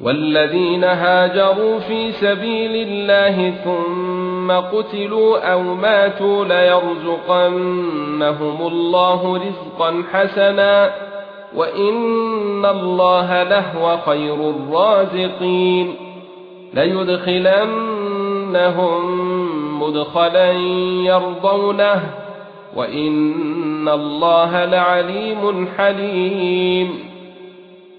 والذين هاجروا في سبيل الله ثم قتلوا أو ماتوا ليرزقنهم الله رزقا حسنا وإن الله لهو خير الرازقين ليدخلنهم مدخلا يرضونه وإن الله لعليم حليم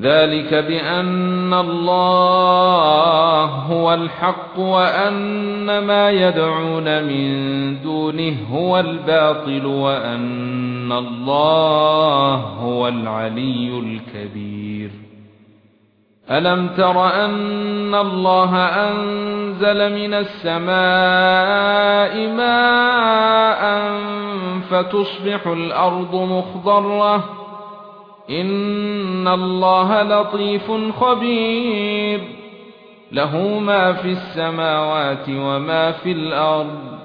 ذلك بأن الله هو الحق وأن ما يدعون من دونه هو الباطل وأن الله هو العلي الكبير. ألم تر أن الله أنزل من السماء ماء فتصبح الأرض مخضرة ان الله لطيف خبير. له ما في السماوات وما في الأرض.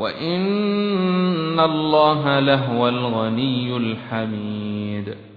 وان الله لهو الغني الحميد.